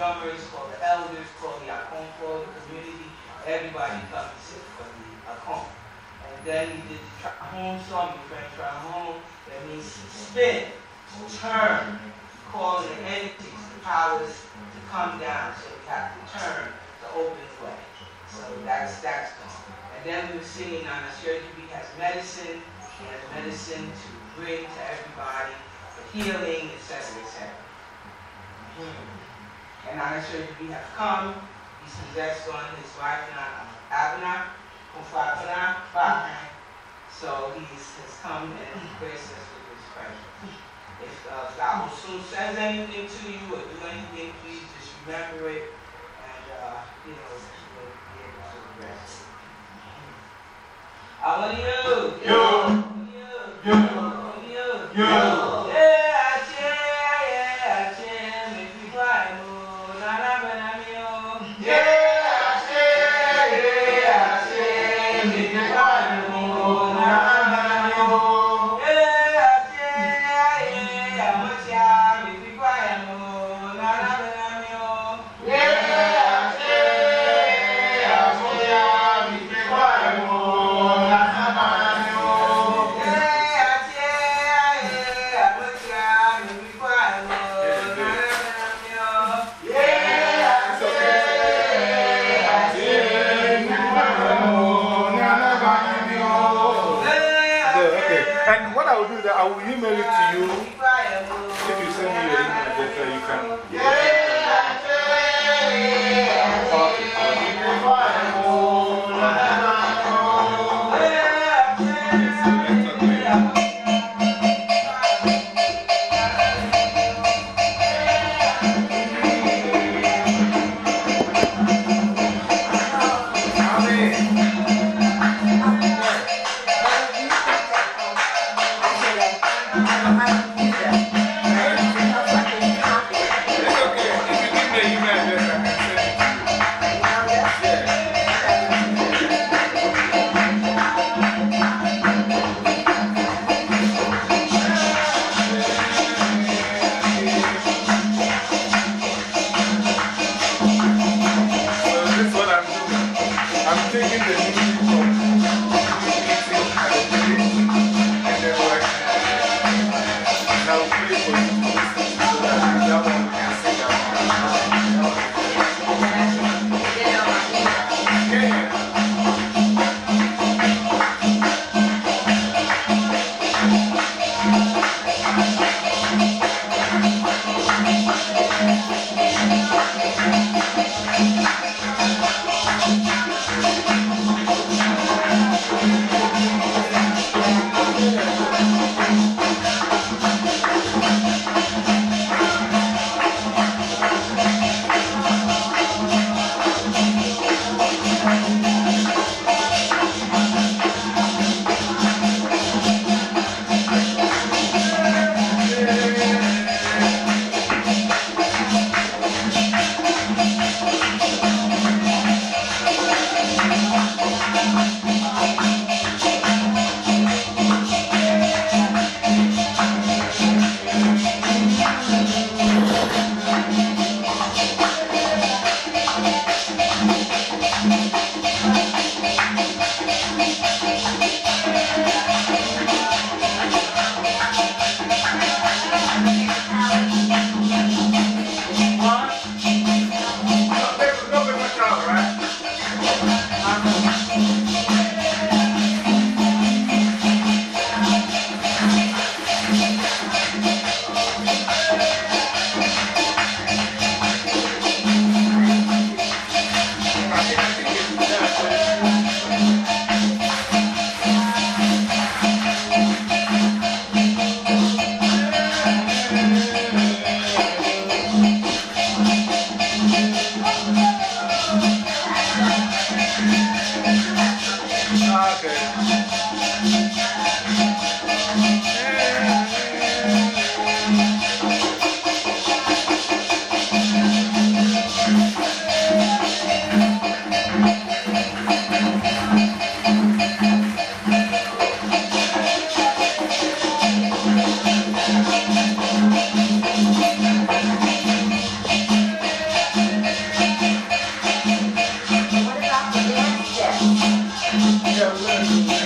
drummers, for the elders, for the Akom, for the community. Everybody comes and sit for the Akom. And then he did the home song, your friend try home. That means spin, turn, calling the entities, the powers to come down. So we have to turn to open the way. So that's that's gone. And then we were singing on the church, we has medicine, he has medicine to bring to everybody, for healing, etc., etc. And I'm not sure if we have come. He's possessed on his wife now, Abner, Kufabana, So he has come and he graced us with his presence. If uh, God soon says anything to you or do anything, please just remember it and, uh, you know, you'll be able to rest. I want you. You. You. You. You. for Yeah. Yay! Deus.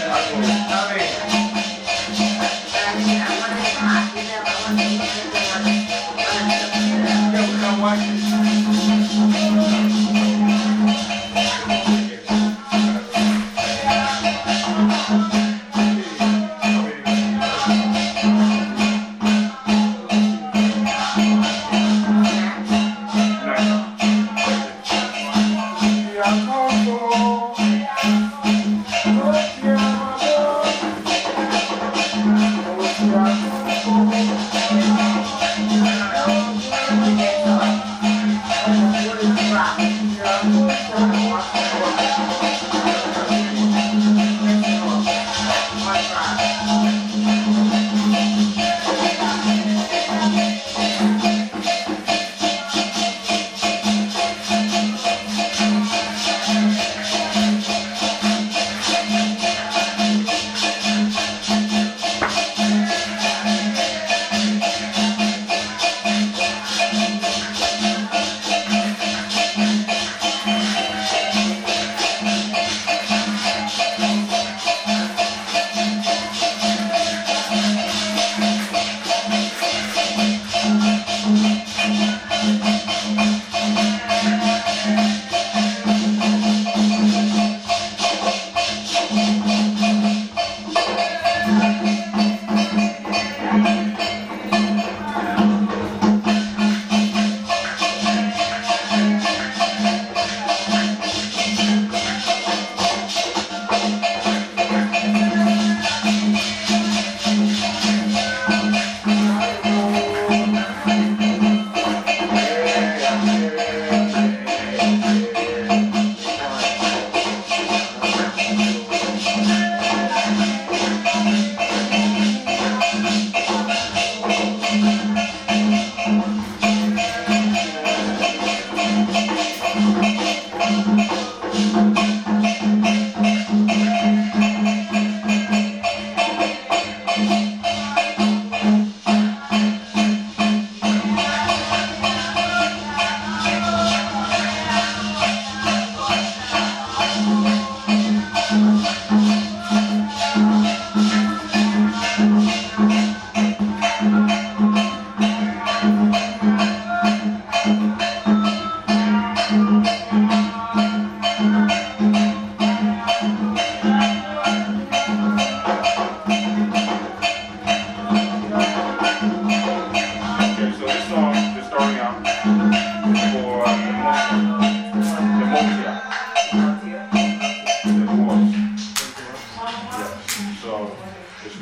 rock.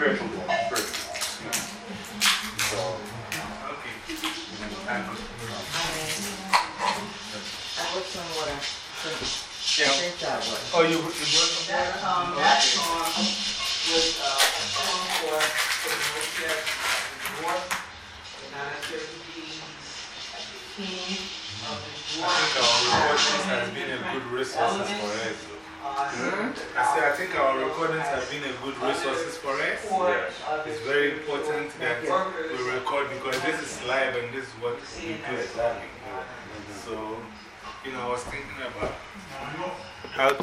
The spiritual one. Spiritual. Yeah. So, Okay. Thank you. I brought some water. Yeah. Drink that water. Oh, you, you brought some That, um, that song was, uh, a song for, for the military, north, the non refugees, the king of the I think our north. recordings has been a good resources for us. Uh, I say I think our recordings have been a good resources for us. support of It's very important that we record because this is live and this is what we do. So, you know, I was thinking about how to